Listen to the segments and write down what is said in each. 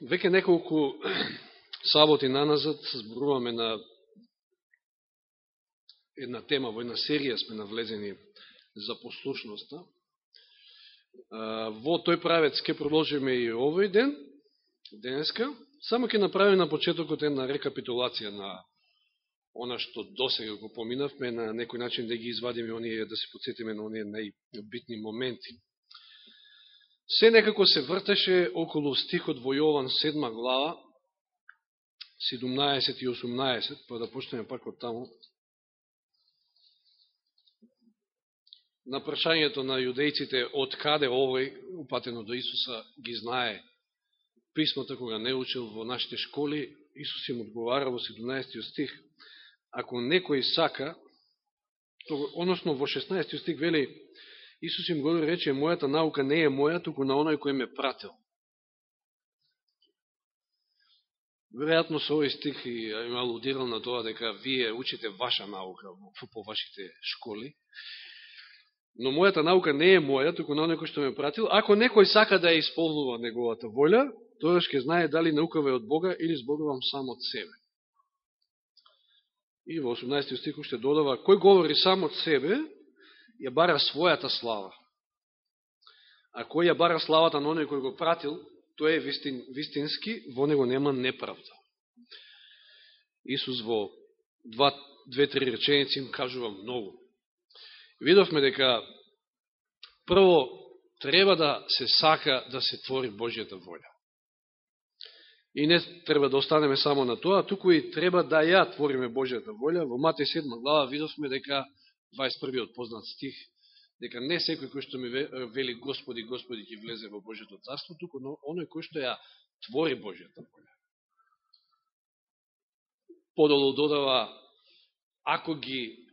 Веќе неколку саботи наназад зборуваме на една тема, во една серија сме навлезени за послушноста. Во тој правец ќе продолжиме и овој ден, денеска. Само ќе направиме на почетокот една рекапитулација на она што досега го поминавме, на некој начин да ги извадиме оние, да се подсетиме на оние најбитни моменти. Се некако се вртеше околу стихот во Јован 7 глава, 17 и 18, па да почнеме пак од таму. На прашањето на јудејците од каде овој, упатено до Исуса, ги знае. Писмото кога не учил во нашите школи, Исус им одговара во 17 стих, ако некој сака, односно во 16 стих вели, Исус им го рече, мојата наука не е моја, туку на оној кој ме пратил. Веројатно со овој стих им алудирал на тоа дека вие учите ваша наука по вашите школи. Но мојата наука не е моја, туку на оној кој што ме пратил. Ако некој сака да ја исполнува неговата волја, тоа ќе знае дали наукава е од Бога или зборувам сам од себе. И во 18 стих уште додава, кој говори сам од себе, ја бара својата слава. А кој ја бара славата на оној кој го пратил, тој е вистин, вистински, во него нема неправда. Исус во два, две-три реченици им кажува многу. Видовме дека прво треба да се сака да се твори Божијата волја. И не треба да останеме само на тоа, туку и треба да ја твориме Божијата волја. Во Матеј 7 глава видовме дека 21 познат стих, дека не секој кој што ми вели Господи, Господи ќе влезе во Божјето царство, туку но оној кој што ја твори Божјата волја. Подолу додава, ако ги,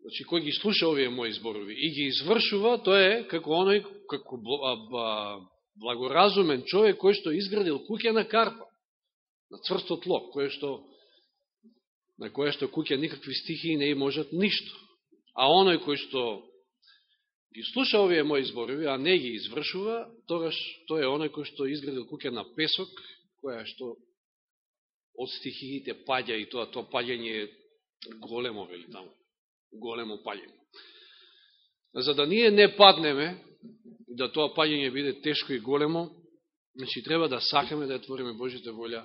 значи, кој ги слуша овие мои зборови и ги извршува, тоа е како оној, како благоразумен човек кој што изградил куќа на карпа, на цврсто тло, кој што на која што куќа никакви стихии не и можат ништо. А оној кој што ги слуша овие мои зборови, а не ги извршува, тогаш тој е оној кој што изградил куќа на песок, која што од стихиите паѓа и тоа, тоа паѓање е големо, вели таму. Големо паѓање. За да ние не паднеме, да тоа паѓање биде тешко и големо, значи треба да сакаме да ја твориме Божјата волја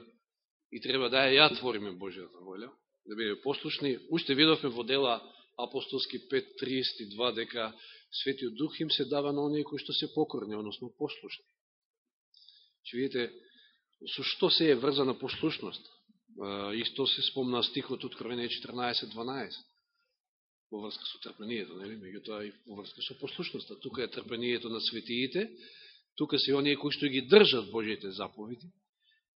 и треба да ја ја твориме Божјата волја да бидеме послушни. Уште видовме во дела апостолски 5.32 дека Светиот Дух им се дава на оние кои што се покорни, односно послушни. Че видите, со што се е врзана послушност? Исто се спомна стихот Откровение 14.12 во врска со трпението, нели? Меѓутоа и во врска со послушноста. Тука е трпението на светиите, тука се оние кои што ги држат Божиите заповеди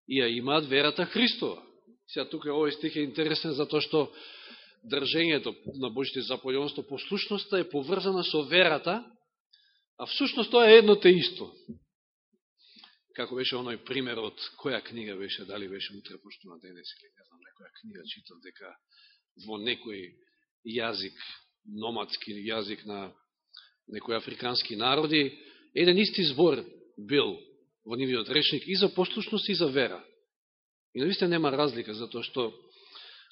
и ја имаат верата Христова. Сега тука овој стих е интересен затоа што држењето на Божите заповедонство, послушноста е поврзана со верата, а всушност тоа е едно те исто. Како беше оној пример од која книга беше, дали беше утре пошто на денес или не знам, некоја книга читав дека во некој јазик, номадски јазик на некои африкански народи, еден исти збор бил во нивиот речник и за послушност и за вера. И наистина нема разлика, затоа што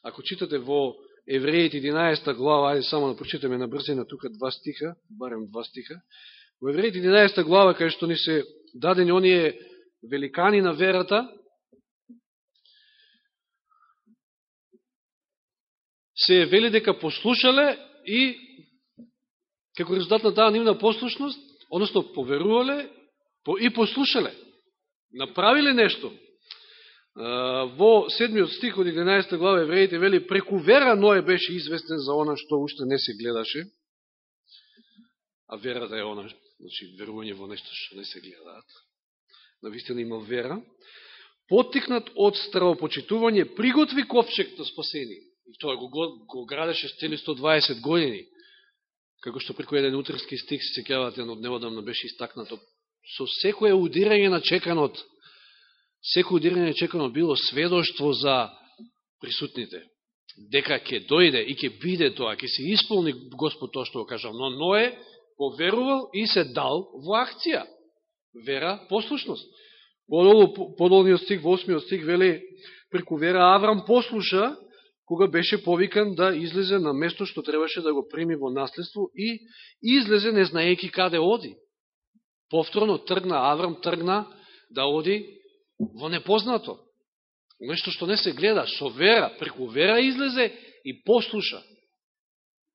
ако читате во Евреите 11 глава, ајде само да прочитаме на брзина тука два стиха, барем два стиха, во Евреите 11 глава, кај што ни се дадени оние великани на верата, се вели дека послушале и како резултат на таа нивна послушност, односно поверувале и послушале. Направиле нешто, во седмиот стих од 11 глава евреите вели преку вера Ное беше известен за она што уште не се гледаше, а верата е она, значи верување во нешто што не се гледаат. Навистина имал вера. Потикнат од стравопочитување, приготви ковчег на спасение. И тоа го, го градеше цели 120 години. Како што преку еден утрски стих се секјавате, од одневодамно беше истакнато. Со секое удирање на чеканот секој удирање чекано било сведоштво за присутните. Дека ќе дојде и ќе биде тоа, ќе се исполни Господ тоа што го кажал. Но Ное поверувал и се дал во акција. Вера, послушност. подолниот стих, во осмиот стих, вели, преку вера Аврам послуша, кога беше повикан да излезе на место што требаше да го прими во наследство и излезе не знаеки каде оди. Повторно тргна, Аврам тргна да оди во непознато. Нешто што не се гледа, со вера, преку вера излезе и послуша.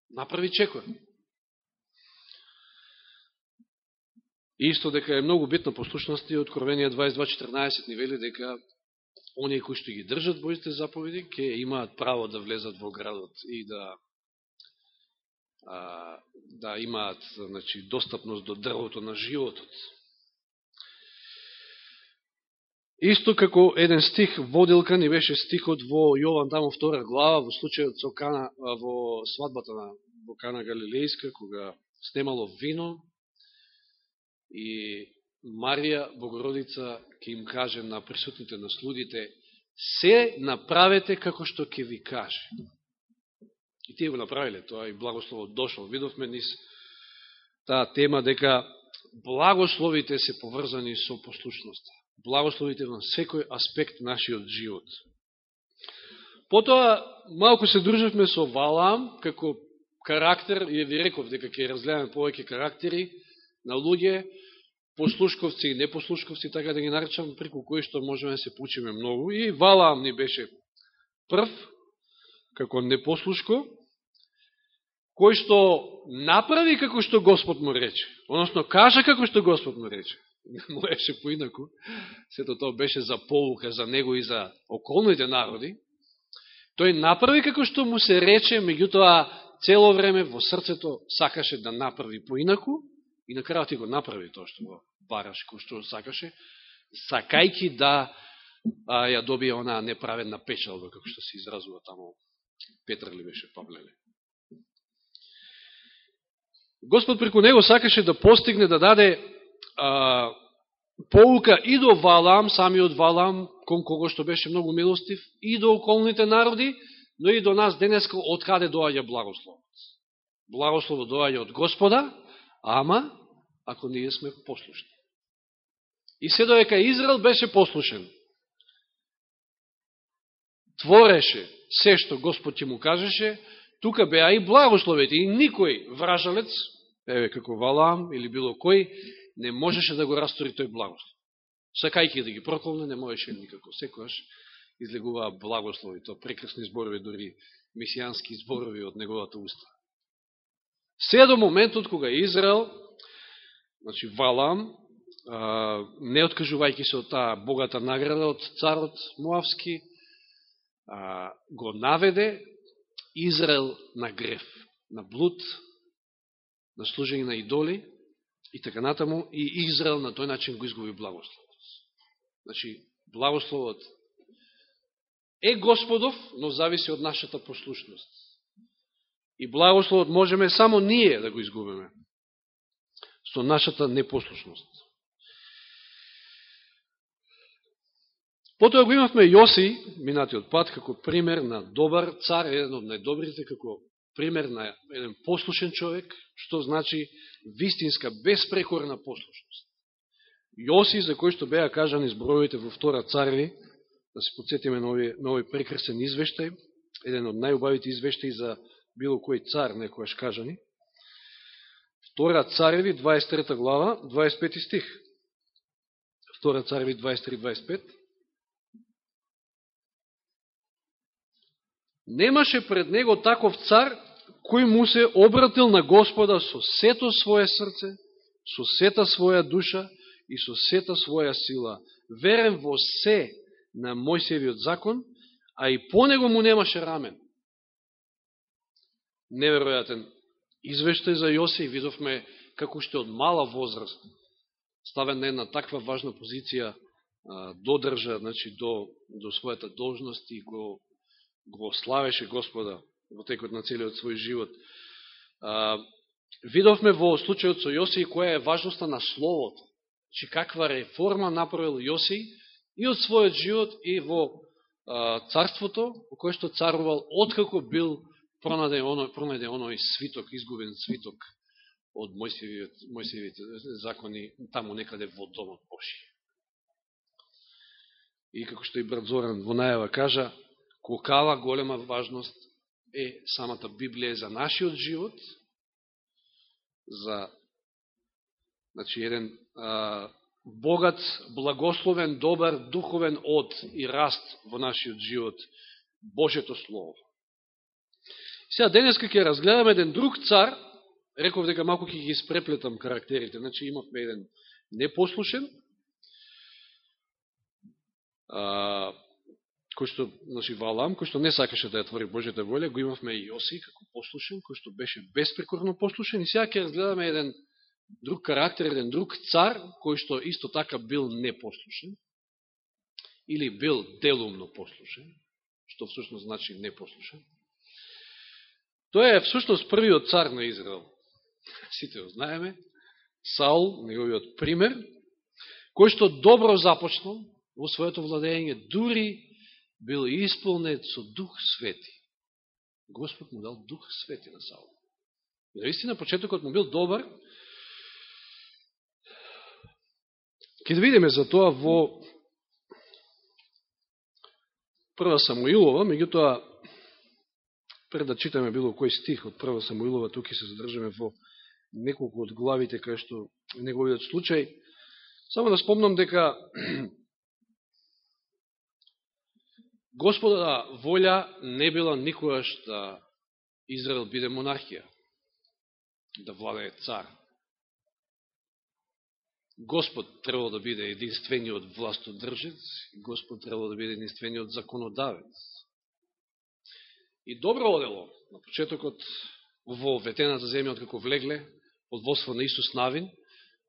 Направи чекор. Исто дека е многу битна послушност и Откровение 22.14 ни вели дека оние кои што ги држат Божите заповеди ќе имаат право да влезат во градот и да а, да имаат значи, достапност до дрвото на животот. Исто како еден стих водилка ни беше стихот во Јован тамо втора глава во случајот со Кана во свадбата на во Кана Галилејска кога снемало вино и Марија Богородица ќе им каже на присутните на слудите се направете како што ќе ви каже. И тие го направиле тоа и благословот дошол. Видовме низ таа тема дека благословите се поврзани со послушноста благословите во секој аспект нашиот живот. Потоа, малко се дружевме со Валаам, како карактер, и ви реков дека ќе разгледаме повеќе карактери на луѓе, послушковци и непослушковци, така да ги наречам, преку кои што можеме да се пучиме многу. И Валаам ни беше прв, како непослушко, кој што направи како што Господ му рече, односно кажа како што Господ му рече можеше поинаку, сето тоа беше за полука за него и за околните народи, тој направи како што му се рече, меѓутоа цело време во срцето сакаше да направи поинаку и на крајот и го направи тоа што го бараш, кој што сакаше, сакајки да а, ја добие она неправедна печалба, како што се изразува тамо Петр ли беше Павлеле. Господ преку него сакаше да постигне, да даде а, поука и до Валам, самиот Валам, кон кого што беше многу милостив, и до околните народи, но и до нас денеска од каде доаѓа благословот. Благословот доаѓа од Господа, ама ако ние сме послушни. И се доека Израел беше послушен. Твореше се што Господ ќе му кажеше, тука беа и благословите. И никој вражалец, еве како Валам или било кој, не можеше да го растори тој благослов. Сакајќи да ги проколне, не можеше никако. Секојаш излегуваа благослови, то прекрасни зборови, дори мисијански зборови од неговата уста. Се до моментот кога Израел, значи Валам, не откажувајќи се од таа богата награда од царот Муавски, го наведе Израел на греф, на блуд, на служење на идоли, и така натаму, и Израел на тој начин го изгуби благословот. Значи, благословот е Господов, но зависи од нашата послушност. И благословот можеме само ние да го изгубиме со нашата непослушност. Потоа го имавме Јоси, минатиот пат, како пример на добар цар, еден од најдобрите, како пример на еден послушен човек, што значи вистинска, безпрекорна послушност. Јоси, за кој што беа кажани збројите во втора цареви, да се подсетиме на овој, на овој прекрасен извештај, еден од најубавите извештаи за било кој цар некојаш кажани. Втора цареви, 23 глава, 25 стих. Втора цареви, 23-25. Немаше пред него таков цар, кој му се обратил на Господа со сето своје срце, со сета своја душа и со сета своја сила, верен во се на Мојсевиот закон, а и по него му немаше рамен. Неверојатен извештај за Јоси, видовме како што од мала возраст ставен на една таква важна позиција додржа значи, до, до својата должност и го го славеше Господа во текот на целиот свој живот. А, видовме во случајот со Јоси која е важноста на Словото. че каква реформа направил Јоси и од својот живот и во а, царството, во кое што царувал, откако бил пронајден оној, пронајден оној свиток, изгубен свиток од Мојсевите закони таму некаде во Домот Божи. и како што и брат Зоран во најава кажа, кукава голема важност е самата Библија за нашиот живот, за значи, еден а, богат, благословен, добар, духовен од и раст во нашиот живот, Божето Слово. Сега, денеска ќе разгледаме еден друг цар, реков дека малко ќе ги испреплетам карактерите, значи имавме еден непослушен, а, кој што, значи Валам, кој што не сакаше да ја твори Божјата волја, го имавме и Јоси како послушен, кој што беше беспрекорно послушен, и сега ќе разгледаме еден друг карактер, еден друг цар, кој што исто така бил непослушен, или бил делумно послушен, што всушност значи непослушен. тоа е всушност првиот цар на Израел. Сите го знаеме. Саул, неговиот пример, кој што добро започнал во своето владење, дури бил исполнет со Дух Свети. Господ му дал Дух Свети на Саул. И наистина, почетокот му бил добар, Ке да видиме за тоа во Прва Самуилова, меѓутоа, пред да читаме било кој стих од Прва Самуилова, тук се задржаме во неколку од главите кај што неговиот случај. Само да спомнам дека Господа волја не била никогаш да Израел биде монархија, да владее цар. Господ требало да биде единствениот властодржец, Господ требало да биде единствениот законодавец. И добро одело на почетокот во ветената земја, откако влегле, под водство на Исус Навин,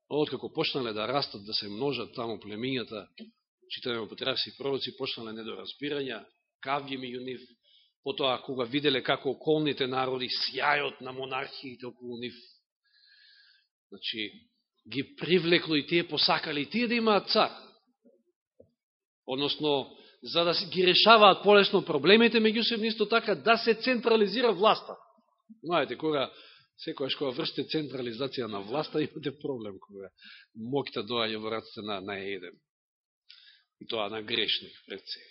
откако почнале да растат, да се множат таму племињата, читаме во Патриарси и пророци, почнале недоразбирања, кавје меѓу нив, потоа кога виделе како околните народи сјајот на монархиите околу нив, значи, ги привлекло и тие посакали и тие да имаат цар. Односно, за да ги решаваат полесно проблемите, меѓусебно исто така да се централизира власта. Знаете, кога секојаш кога вршите централизација на власта, имате проблем кога моќта доаѓа во раците на, на еден. И тоа на грешник пред се.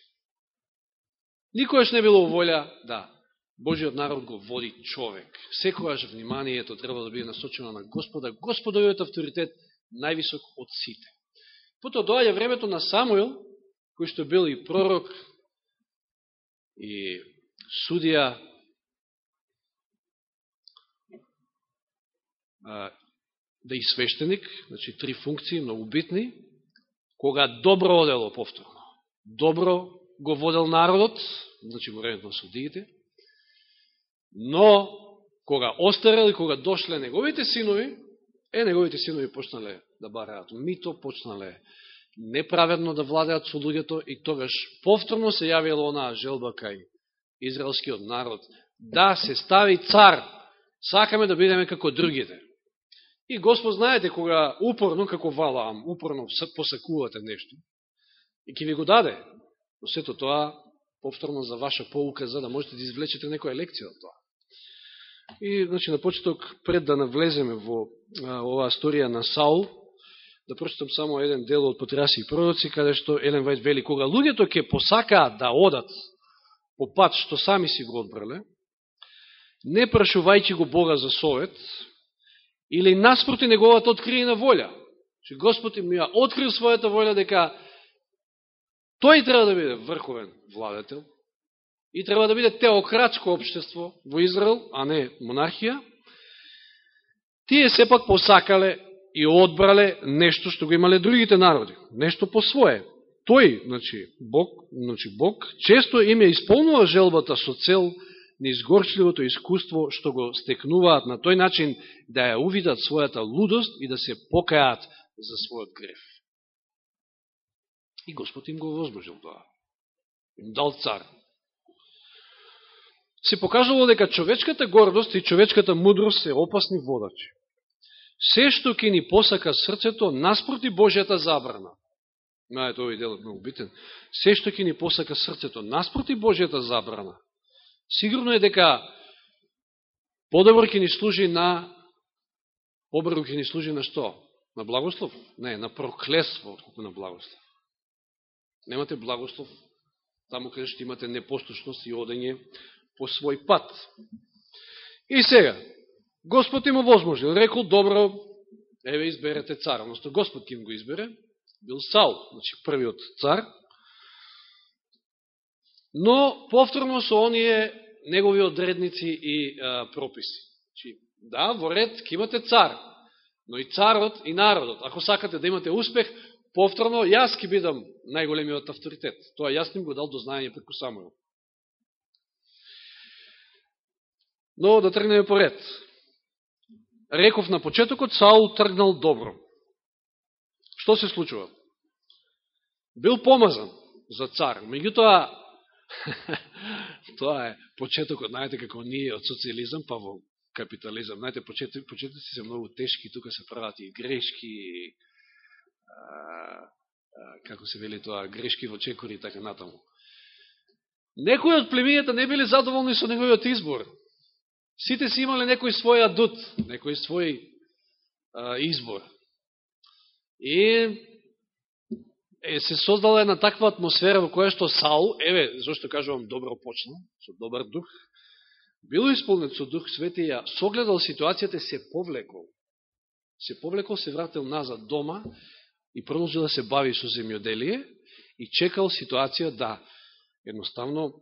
Никојаш не било волја да Божиот народ го води човек. Секојаш вниманието треба да биде насочено на Господа. Господовиот авторитет највисок од сите. Потоа доаѓа времето на Самуил, кој што бил и пророк, и судија, да и свештеник, значи три функции, многу битни, кога добро одело повторно. Добро го водел народот, значи во времето на судиите, Но, кога остарел и кога дошле неговите синови, е, неговите синови почнале да бараат мито, почнале неправедно да владеат со луѓето и тогаш повторно се јавила онаа желба кај израелскиот народ да се стави цар, сакаме да бидеме како другите. И Господ, знаете, кога упорно, како Валаам, упорно посакувате нешто, и ќе ви го даде, но сето тоа повторно за ваша поука, за да можете да извлечете некоја лекција од тоа. И, значи, на почеток, пред да навлеземе во а, оваа сторија на Саул, да прочитам само еден дел од Патриаси и пророци, каде што Елен Вајд вели, кога луѓето ќе посакаат да одат по пат што сами си го одбрале, не прашувајќи го Бога за совет, или наспроти неговата откриена волја. Че Господ им ја открил својата волја дека тој треба да биде врховен владетел, и треба да биде теократско обштество во Израел, а не монархија, тие сепак посакале и одбрале нешто што го имале другите народи, нешто по свое. Тој, значи Бог, значи Бог често им ја исполнува желбата со цел неизгорчливото искуство што го стекнуваат на тој начин да ја увидат својата лудост и да се покајат за својот греф. И Господ им го возможил тоа. Им дал цар, се покажало дека човечката гордост и човечката мудрост се опасни водачи. Се што ќе ни посака срцето наспроти Божјата забрана. Знаете, овој делот многу битен. Се што ќе ни посака срцето наспроти Божјата забрана. Сигурно е дека подобро ќе ни служи на побрзо ќе ни служи на што? На благослов? Не, на проклество, отколку на благослов. Немате благослов таму каде што имате непослушност и одење по свој пат. И сега, Господ им овозможил, рекол, добро, еве изберете цар, односто Господ им го избере, бил Саул, значи првиот цар, но повторно со оние негови одредници и а, прописи. Чи, да, во ред ке имате цар, но и царот и народот. Ако сакате да имате успех, повторно јас ке бидам најголемиот авторитет. Тоа јас ним го дал до знаење преку Самуил. Но да тргнеме поред. Реков на почетокот, Саул тргнал добро. Што се случува? Бил помазан за цар. Меѓутоа, тоа е почетокот, знаете како ние од социализам, па во капитализам. Знаете, почетоци се многу тешки, тука се прават и грешки, како се вели тоа, грешки во чекори и така натаму. Некои од племињата не били задоволни со неговиот избор. Сите си имале некој свој адут, некој свој а, избор. И е, се создала една таква атмосфера во која што Саул, еве, зашто кажувам добро почнал, со добар дух, било исполнет со дух свети, ја согледал ситуацијата, се повлекол. Се повлекол, се вратил назад дома и продолжил да се бави со земјоделие и чекал ситуација да едноставно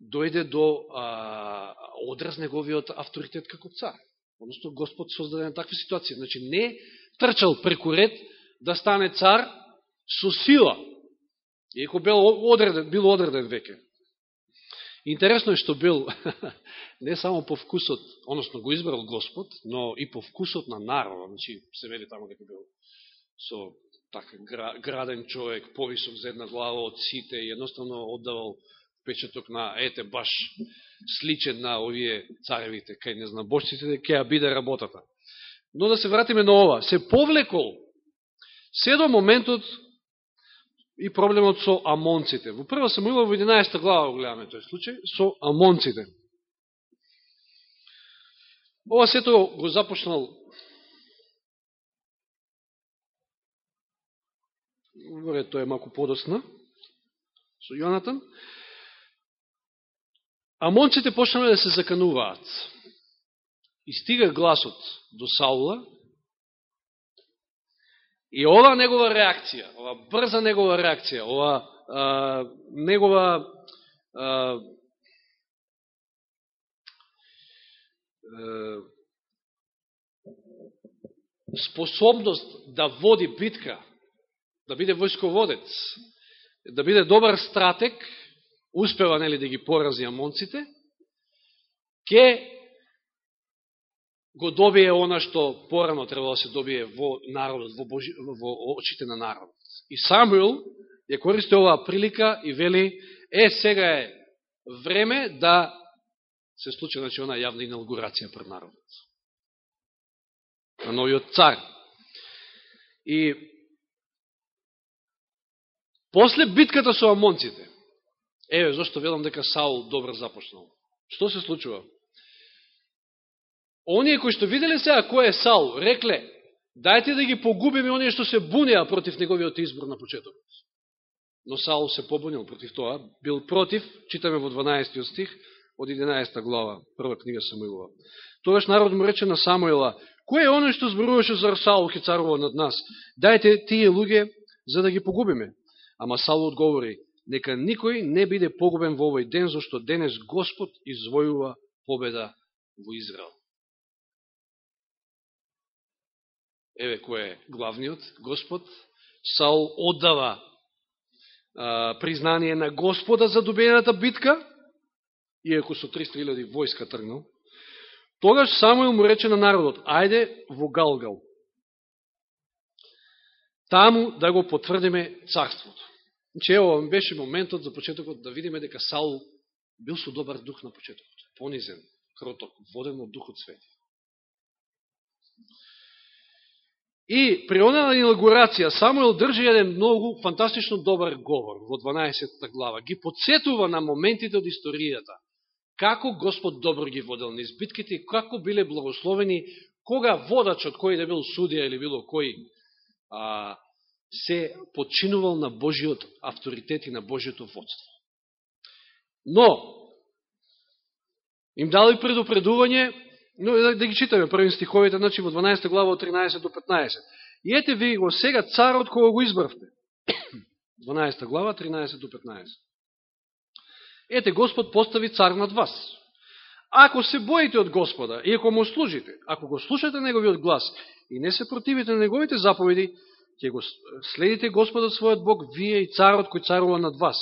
дојде до а, одраз неговиот авторитет како цар. Односто Господ создаде на таква ситуација. Значи не трчал преку ред да стане цар со сила. Иако бил одреден, бил одреден веќе. Интересно е што бил не само по вкусот, односно го избрал Господ, но и по вкусот на народа. Значи се вели тамо дека бил со така граден човек, повисок за една глава од сите и едноставно оддавал печеток на, ете, баш сличен на овие царевите, кај не знам, бошците, ке ја биде работата. Но да се вратиме на ова. Се повлекол се до моментот и проблемот со амонците. Во прва Самуила во 11 глава гледаме тој случај, со амонците. Ова сето го започнал Горе тоа е малку подосна, со Јонатан. Амонците почнале да се закануваат. И стига гласот до Саула, и ова негова реакција, ова брза негова реакција, ова а, негова а, а, способност да води битка, да биде војсководец, да биде добар стратег, успева нели да ги порази амонците, ке го добие она што порано требало да се добие во народот, во, Божи, во очите на народот. И Самуил ја користи оваа прилика и вели, е, сега е време да се случи, значи, она јавна инаугурација пред народот. На новиот цар. И После битката со амонците, еве зашто велам дека Саул добро започнал. Што се случува? Оние кои што виделе сега кој е Саул, рекле, дајте да ги погубиме оние што се бунеа против неговиот избор на почетокот. Но Саул се побунил против тоа, бил против, читаме во 12 стих, од 11 глава, прва книга Самуилова. Тогаш народ му рече на Самуила, кој е оној што зборуваше за Саул ке царува над нас? Дајте тие луѓе за да ги погубиме. Ама Саул одговори, нека никој не биде погубен во овој ден, зашто денес Господ извојува победа во Израел. Еве кој е главниот Господ. Саул оддава а, признание на Господа за добиената битка, иако со 300.000 војска тргнал. Тогаш Самуил му рече на народот, ајде во Галгал. Таму да го потврдиме царството. Че ево, беше моментот за почетокот да видиме дека Саул бил со добар дух на почетокот. Понизен, кроток, воден од духот свети. И при она инаугурација Самуел држи еден многу фантастично добар говор во 12 глава. Ги подсетува на моментите од историјата. Како Господ добро ги водел низ битките и како биле благословени кога водачот кој да бил судија или било кој а, се подчинувал на Божиот авторитет и на Божиото водство. Но, им дали предупредување, но да, да ги читаме првим стиховите, значи во 12 глава од 13 до 15. И ете ви го сега царот кога го избравте. 12 глава, 13 до 15. Ете, Господ постави цар над вас. Ако се боите од Господа и ако му служите, ако го слушате Неговиот глас и не се противите на Неговите заповеди, ќе го следите Господа својот Бог, вие и царот кој царува над вас.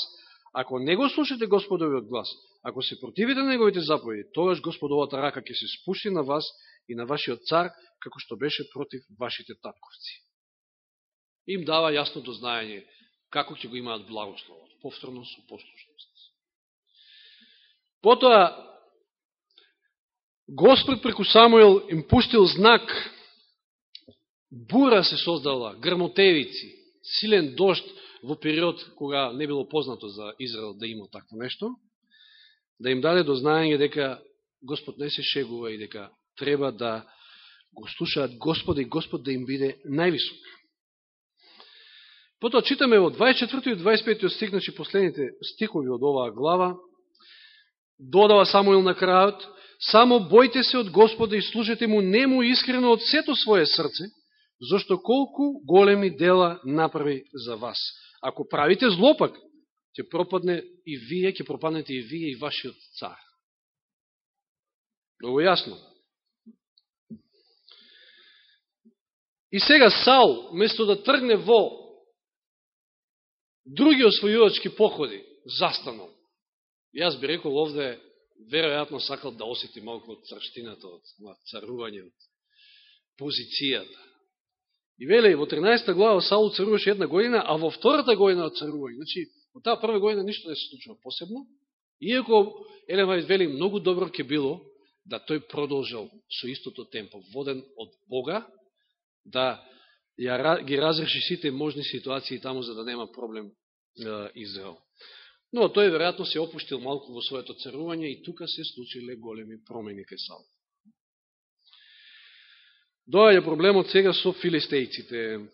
Ако не го слушате Господовиот глас, ако се противите на Неговите заповеди, тогаш Господовата рака ќе се спушти на вас и на вашиот цар, како што беше против вашите татковци. Им дава јасно дознаење како ќе го имаат благословот, повторно со послушност. Потоа, Господ преку Самуил им пустил знак, бура се создала, грмотевици, силен дошт во период кога не било познато за Израел да има такво нешто, да им даде дознаење дека Господ не се шегува и дека треба да го слушаат Господа и Господ да им биде највисок. Потоа читаме во 24 и 25 стих, значи последните стихови од оваа глава, додава Самуил на крајот, само бојте се од Господа и служете му нему искрено од сето свое срце, зашто колку големи дела направи за вас. Ако правите злопак, ќе пропадне и вие, ќе пропаднете и вие и вашиот цар. Много јасно. И сега Саул, место да тргне во други освојувачки походи, застанал. Јас би рекол овде, веројатно сакал да осети малко од царштината, од царување, од позицијата. И веле, во 13 глава Саул царуваше една година, а во втората година од царување, значи, во таа прва година ништо не се случува посебно, иако Елен Вајд вели, многу добро ќе било да тој продолжил со истото темпо, воден од Бога, да ја, ги разреши сите можни ситуации таму, за да нема проблем е, Израел. Но тој веројатно се опуштил малку во своето царување и тука се случиле големи промени кај Сал. Доаѓа проблемот сега со филистејците.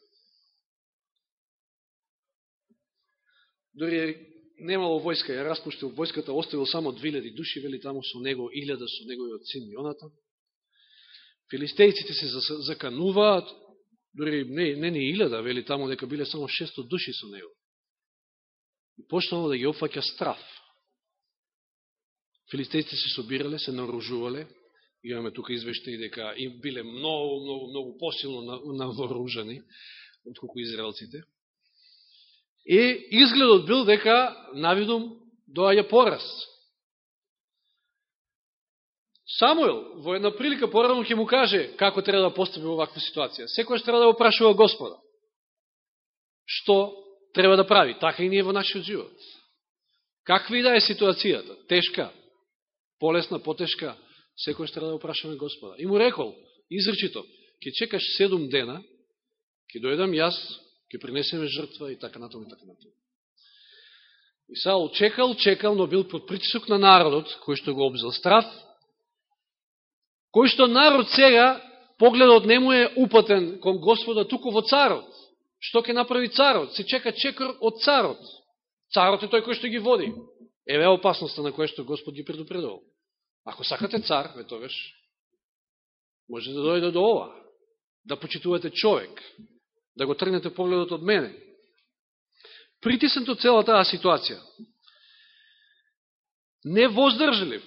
Дори немало војска, ја распуштил војската, оставил само 2000 души, вели таму со него, 1000 со неговиот син Јоната. Филистејците се закануваат, дори не, не ни 1000, вели таму дека биле само 600 души со него. И почнало да ги опфаќа страф. Филистејците се собирале, се наружувале, имаме тука извештаи дека им биле многу, многу, многу посилно навооружени, отколку израелците. И изгледот бил дека навидум доаѓа пораз. Самуел во една прилика порано ќе му каже како треба да постапи во ваква ситуација. Секојаш треба да го прашува Господа. Што треба да прави? Така и ние во нашиот живот. Каква и да е ситуацијата? Тешка, полесна, потешка, секојаш треба да опрашаме Господа. И му рекол, изречито, ќе чекаш седум дена, ќе дојдам јас, ќе принесеме жртва и така натаму и така натаму. И Саул чекал, чекал, но бил под притисок на народот, кој што го обзел страф, кој што народ сега, погледот не му е упатен кон Господа, туку во царот. Што ќе направи царот? Се чека чекор од царот. Царот е тој кој што ги води. Еве опасноста на која што Господ ги предупредувал. Ако сакате цар, ве тогаш, може да дојде до ова. Да почитувате човек. Да го тргнете погледот од мене. Притиснато цела таа ситуација. Невоздржлив.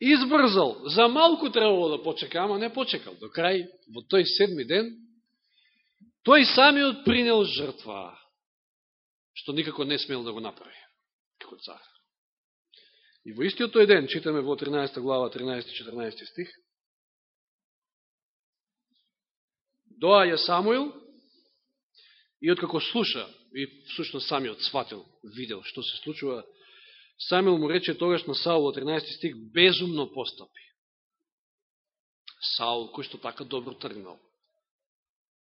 Избрзал. За малку требало да почека, ама не почекал. До крај, во тој седми ден, тој самиот принел жртва, што никако не смел да го направи, како цар. И во истиот тој ден, читаме во 13 глава, 13-14 стих, доаја Самуил и откако слуша, и всушно самиот сватил, видел што се случува, Самуил му рече тогаш на Саул, 13 стих, безумно постапи. Саул, кој што така добро тргнал.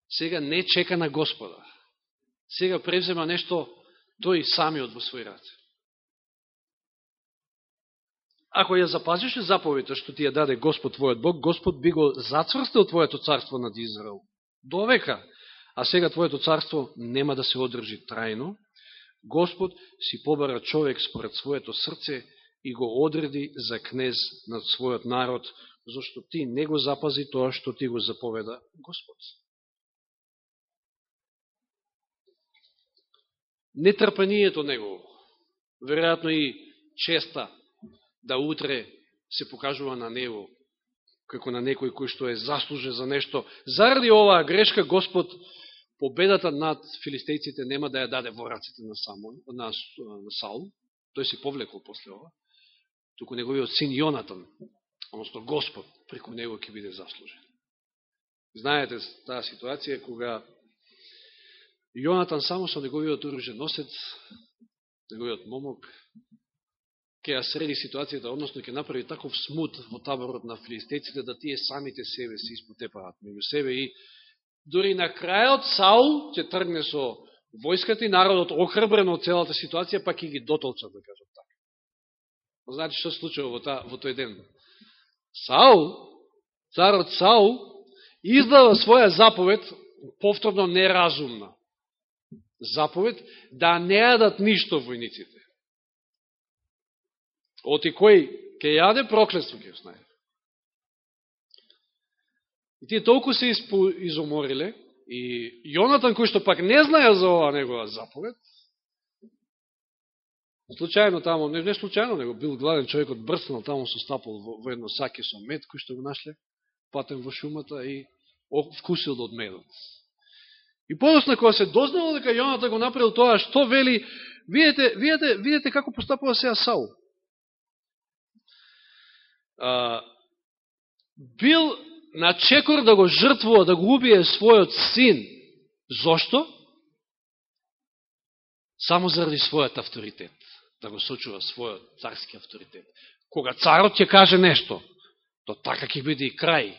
Сега не чека на Господа. Сега превзема нешто тој самиот во свој рад. Ако ја запазише заповедта што ти ја даде Господ твојот Бог, Господ би го зацврстил твоето царство над Израел. Довека. а сега Твоето царство нема да се одржи трајно. Господ си побара човек според своето срце и го одреди за кнез над својот народ, зашто ти не го запази тоа што ти го заповеда Господ. Нетрпението негово, веројатно и честа да утре се покажува на него, како на некој кој што е заслужен за нешто. Заради оваа грешка Господ победата над филистејците нема да ја даде во раците на, Самон, на, на Саул, тој се повлекол после ова, туку неговиот син Јонатан, односно Господ, преку него ќе биде заслужен. Знаете таа ситуација кога Јонатан само со неговиот оруженосец, неговиот момок, ќе ја среди ситуацијата, односно ќе направи таков смут во таборот на филистеците, да тие самите себе се испотепаат меѓу себе и дори на крајот Саул ќе тргне со војската и народот охрабрен од целата ситуација, па ќе ги дотолчат, да кажат така. Значи, што се случува во, та, во тој ден? Саул, царот Саул, издава своја заповед, повторно неразумна заповед, да не јадат ништо војниците. Оти кој ќе јаде, проклетство ќе знае. И тие толку се изумориле, и Јонатан, кој што пак не знае за ова негова заповед, случајно тамо, не, не случајно, него бил гладен човекот, брснал тамо со стапол во, во едно саке со мед, кој што го нашле, патен во шумата и вкусил од медот. И подосна кога се дознало дека Јоната го направил тоа, што вели, видете, видете, видете како постапува сега Саул. А, бил на чекор да го жртвува, да го убие својот син. Зошто? Само заради својот авторитет да го сочува својот царски авторитет. Кога царот ќе каже нешто, то така ќе биде и крај.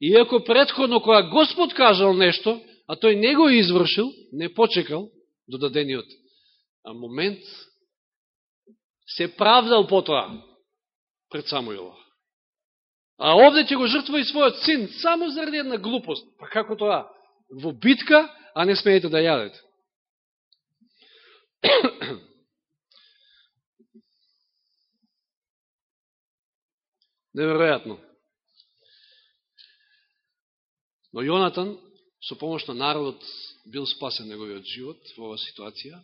Иако предходно, кога Господ кажал нешто, а тој не го извршил, не почекал до дадениот момент, се правдал потоа пред Самуила. А овде ќе го жртва и својот син, само заради една глупост. Па како тоа? Во битка, а не смеете да јадете. Неверојатно. Но Јонатан, со помош на народот, бил спасен неговиот живот во оваа ситуација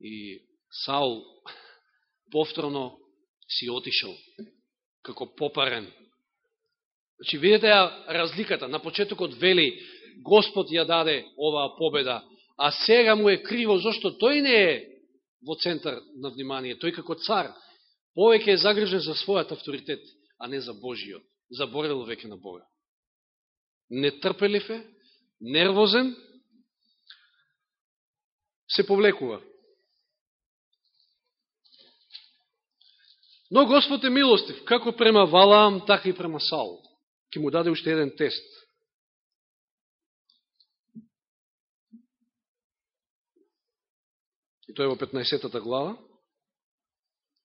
и Саул повторно си отишел како попарен. Значи, видите ја разликата. На почетокот вели Господ ја даде оваа победа, а сега му е криво, зашто тој не е во центар на внимание. Тој како цар повеќе е загрижен за својат авторитет, а не за Божиот. Заборел веќе на Бога. Нетрпелив е, нервозен, се повлекува. Но Господ е милостив, како према Валаам, така и према Саул. Ке му даде уште еден тест. И тоа е во 15 глава.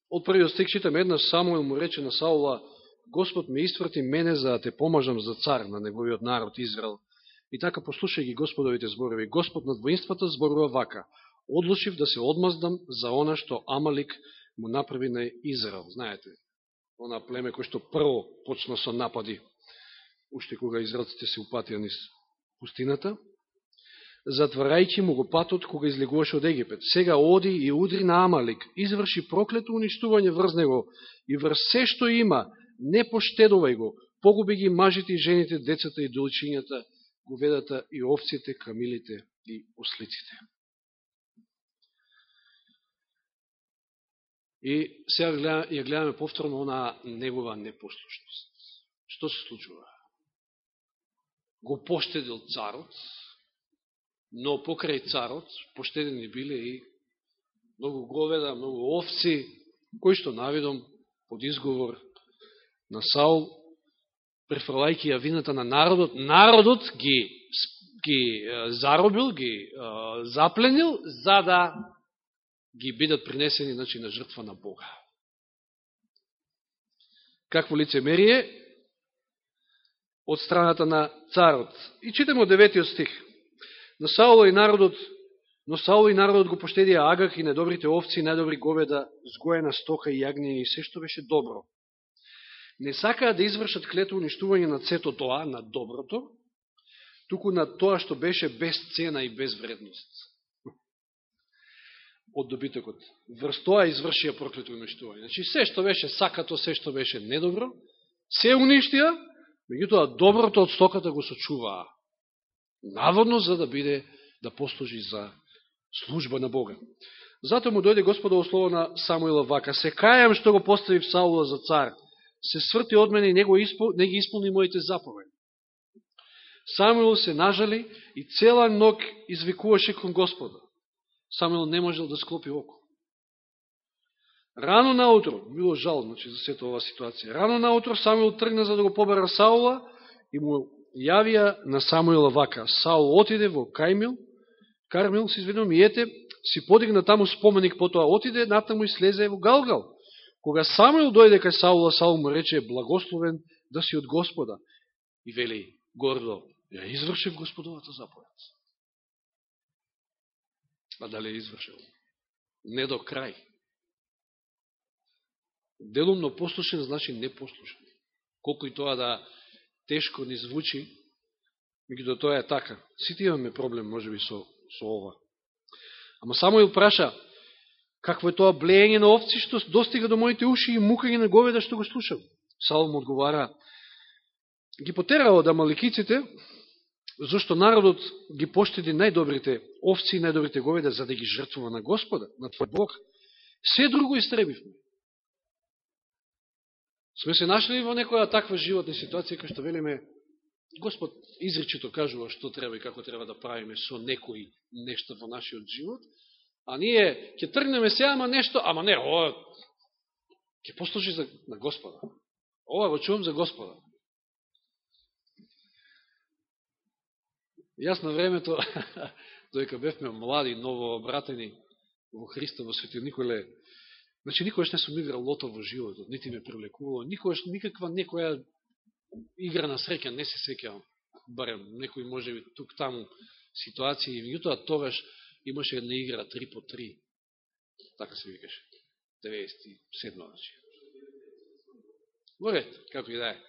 Од првиот стик читаме една Самуил му рече на Саула, Господ ме изврти мене за да те помажам за цар на неговиот народ Израел. И така послушај ги Господовите зборови. Господ над воинствата зборува вака. Одлучив да се одмаздам за она што Амалик му направи на Израел. Знаете, она племе кој што прво почна со напади, уште кога израците се упатија низ пустината затварајќи му го патот кога излегуваше од Египет. Сега оди и удри на Амалик, изврши проклето уништување врз него и врз се што има, не поштедувај го, погуби ги мажите и жените, децата и долчињата, говедата и овците, камилите и ослиците. И сега ја гледаме повторно на негова непослушност. Што се случува? Го поштедил царот, но покрај царот поштедени биле и многу говеда, многу овци, кои што навидом под изговор на Саул, префрлајќи ја вината на народот, народот ги, ги заробил, ги запленил, за да ги бидат принесени значи, на жртва на Бога. Какво лицемерие од страната на царот. И читаме од деветиот стих. Но Сауло и народот, но Сауло и народот го поштедија Агах и недобрите овци, недобри говеда, згоена стока и јагње и се што беше добро. Не сакаа да извршат клето уништување на цето тоа, на доброто, туку на тоа што беше без цена и без вредност. Од добитокот. Врз тоа извршија проклето уништување. Значи, се што беше сакато, се што беше недобро, се уништија, меѓутоа доброто од стоката го сочуваа. Наводно за да биде, да послужи за служба на Бога. Зато му дојде Господово слово на Самуила вака. Се кајам што го поставив Саула за цар. Се сврти од мене и не, го испол, не ги исполни моите заповеди. Самуил се нажали и цела ног извикуваше кон Господа. Самуел не можел да склопи око. Рано наутро, било жал значи, за сето оваа ситуација, рано наутро Самуел тргна за да го побера Саула и му јавија на Самуела вака. Саул отиде во Кајмил, Кармил, се извинувам, и ете, си подигна таму споменик, потоа отиде, натаму и слезе во Галгал. Кога Самуел дојде кај Саула, Саул му рече, благословен да си од Господа. И вели, гордо, ја извршив Господовата заповед. Па дали е извршил? Не до крај. Делумно послушен значи непослушен. Колко и тоа да тешко ни звучи, меѓуто тоа е така. Сите имаме проблем, може би, со, со ова. Ама само ја праша, какво е тоа блеење на овци, што достига до моите уши и мукање на говеда што го слушам? Салом одговара, ги потерало да маликиците, Зошто народот ги поштеди најдобрите овци и најдобрите говеда за да ги жртвува на Господа, на Твој Бог. Се друго истребивме. Сме се нашли во некоја таква животна ситуација, кај што велиме, Господ изречито кажува што треба и како треба да правиме со некои нешто во нашиот живот, а ние ќе тргнеме се, ама нешто, ама не, ова ќе послужи за, на Господа. Ова го чувам за Господа. Јас на времето, дојка бевме млади, новообратени во Христа, во свети Николе, Значи, никогаш не сум играл лото во животот, нити ме привлекувало, никогаш никаква некоја игра на среќа не се сеќавам. Барем некој може би тук таму ситуации, меѓутоа тогаш имаше една игра 3 по 3. Така се викаше. 97 значи. Во ред, како и да е.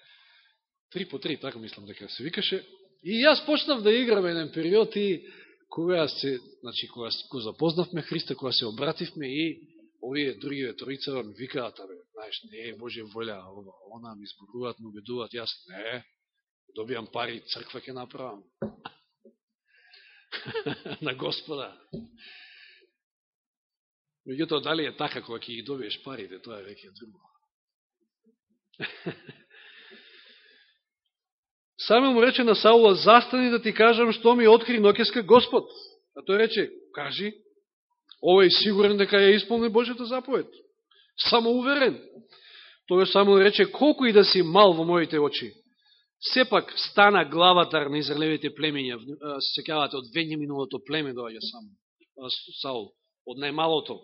3 по 3, така мислам дека се викаше. И јас почнав да играм еден период и кога се, значи кога го запознавме Христа, кога се обративме и овие другиве троица ми викаат, абе, знаеш, не е Божја воља, ова, она ми зборуваат, ми убедуваат, јас не, добијам пари, црква ќе направам. на Господа. Меѓутоа, дали е така кога ќе ги добиеш парите, тоа е веќе друго. Саме му рече на Саула, застани да ти кажам што ми откри нокеска Господ. А тој рече, кажи, Овој сигурен дека ја исполни Божјата заповед. Само уверен. Тоа само рече, колку и да си мал во моите очи, сепак стана главатар на израелевите племења. Се секавате, од Венјаминовото племе доаѓа само Саул, од најмалото.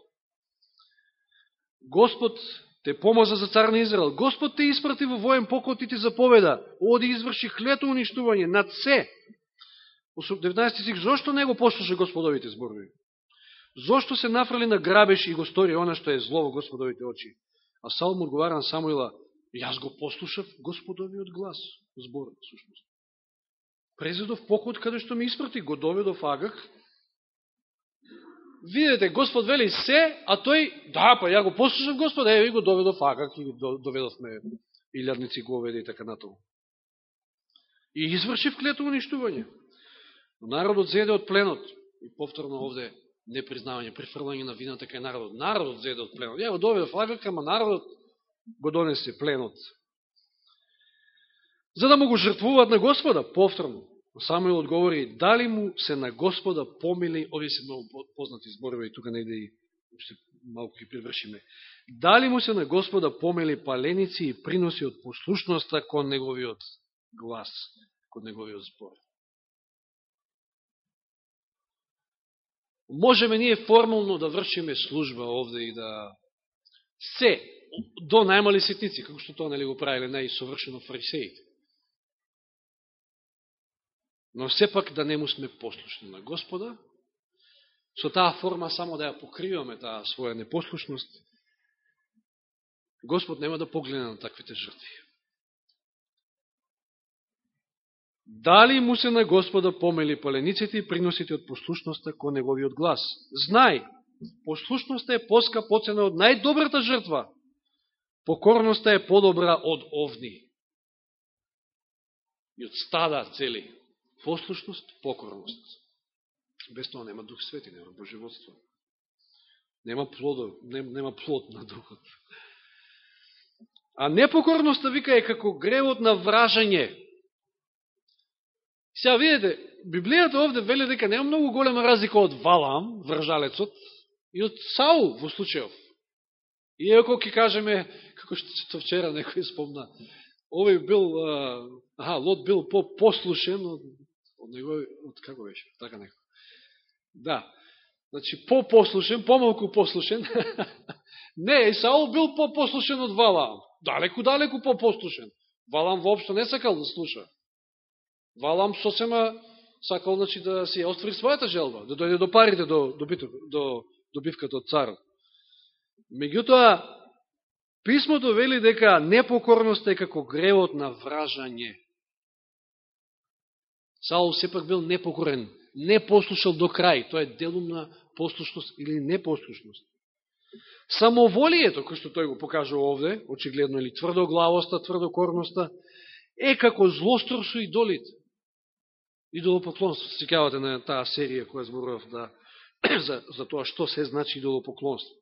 Господ те помаза за цар на Израел. Господ те испрати во воен покот и ти заповеда. Оди изврши хлето уништување над се. 19 стих, зошто не го послуша Господовите зборови? Зошто се нафрали на грабеш и го стори она што е зло во Господовите очи? А Саул му одговара на Самуила, јас го послушав Господовиот глас, збор, сушност. Презедов поход каде што ми испрати, го доведов Агак. Видете, Господ вели се, а тој, да, па ја го послушав Господ, еви го доведов Агак и доведовме илјадници говеде и така натаму. И извршив клето уништување. Народот зеде од пленот. И повторно овде непризнавање, префрлање на вината кај народот. Народот зеде од пленот. Ја го доведе флагак, ама народот го донесе пленот. За да му го жртвуваат на Господа, повторно. Самуил одговори, дали му се на Господа помили, овие се многу познати зборови, тука негде и уште малко ги привршиме. Дали му се на Господа помили паленици и приноси од послушноста кон неговиот глас, кон неговиот збор. можеме ние формално да вршиме служба овде и да се до најмали ситници, како што тоа нели го правиле најсовршено фарисеите но сепак да не му сме послушни на Господа, со таа форма само да ја покриваме таа своја непослушност, Господ нема да погледа на таквите жртви. Дали му се на Господа помели палениците и приносите од послушноста кон неговиот глас? Знај, послушноста е поска поцена од најдобрата жртва. Покорноста е подобра од овни. И од стада цели. Послушност, покорност. Без тоа нема Дух Свети, нема Божеводство. Нема плод, нема плод на Духот. А непокорността, вика, е како гревот на вражање. Сега видите, Библијата овде вели дека нема многу голема разлика од Валам, вржалецот, и од Саул во случајов. Иако ќе кажеме, како што вчера некој спомна, овој бил, аха, Лот бил по-послушен од, него, од како беше, така некој. Да, значи по-послушен, помалку послушен. не, Саул бил по-послушен од Валам далеку, далеку по-послушен. Валам воопшто не сакал да слуша. Валам сосема сакал значи, да си оствари својата желба, да дојде до парите, до, до, до добивката од царот. Меѓутоа, писмото вели дека непокорност е како гревот на вражање. Саул сепак бил непокорен, не послушал до крај. Тоа е делумна послушност или непослушност. Самоволието, кој што тој го покажува овде, очигледно или тврдоглавоста, тврдокорноста, е како злостор со идолите. Идолопоклонство. Секавате на таа серија која зборував да, за, за тоа што се значи идолопоклонство.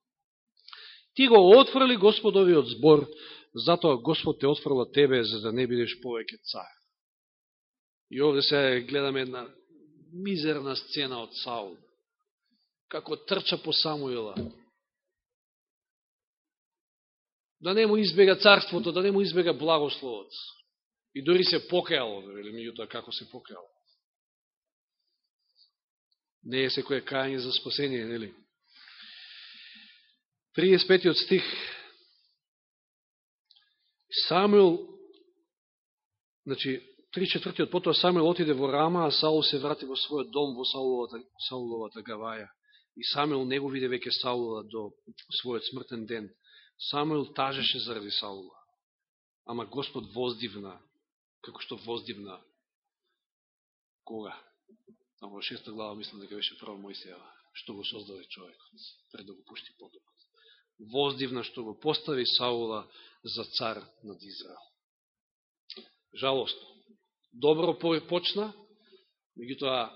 Ти го отфрли Господовиот збор, затоа Господ те отфрла тебе, за да не бидеш повеќе цар. И овде се гледаме една мизерна сцена од Саул. Како трча по Самуила да не му избега царството, да не му избега благословот. И дори се покајал, вели меѓутоа како се покајал. Не е секој кајање за спасение, нели? 35 стих Самуил значи 3 четвртиот потоа Самуел отиде во Рама, а Саул се врати во својот дом во Сауловата, Сауловата гаваја. И Самуел не го виде веќе Саула до својот смртен ден. Самуел тажеше заради Саула. Ама Господ воздивна, како што воздивна кога? А во шеста глава мислам дека беше прво Моисеја, што го создаде човекот, пред да го пушти потокот. Воздивна што го постави Саула за цар над Израел. Жалостно. Добро почна, меѓутоа,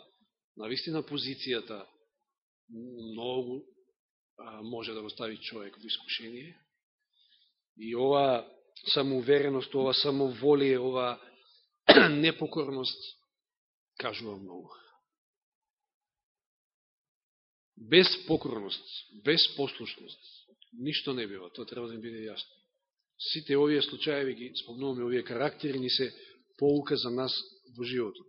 на вистина позицијата многу може да го стави човек во искушение, И ова самоувереност, ова самоволие, ова непокорност, кажува многу. Без покорност, без послушност, ништо не бива, тоа треба да ни биде јасно. Сите овие случаеви ги спомнуваме, овие карактери ни се поука за нас во животот.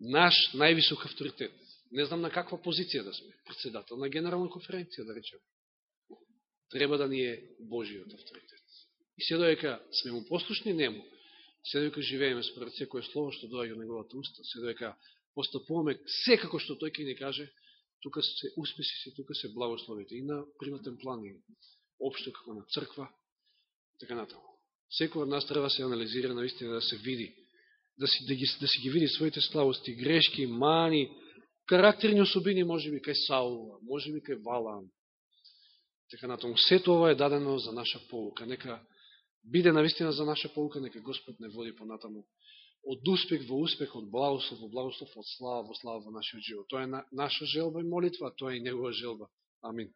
Наш највисок авторитет, не знам на каква позиција да сме, председател на генерална конференција, да речем, треба да ни е Божиот авторитет. И се доека сме му послушни нему, се доека живееме според секој слово што доаѓа од неговата уста, се доека постапуваме секако што тој ќе ни каже, тука се успеси се, тука се благословите и на приватен план и обшто како на црква, така натаму. Секој од нас треба да се анализира наистина да се види, да си, да, ги, да си ги види своите славости, грешки, мани, карактерни особини, може би кај Саула, може би кај Валам, Така натаму, сето ова е дадено за наша полука. Нека биде навистина за наша полука, нека Господ не води понатаму од успех во успех, од благослов во благослов, од слава во слава во нашиот живот. Тоа е наша желба и молитва, тоа е и негова желба. Амин.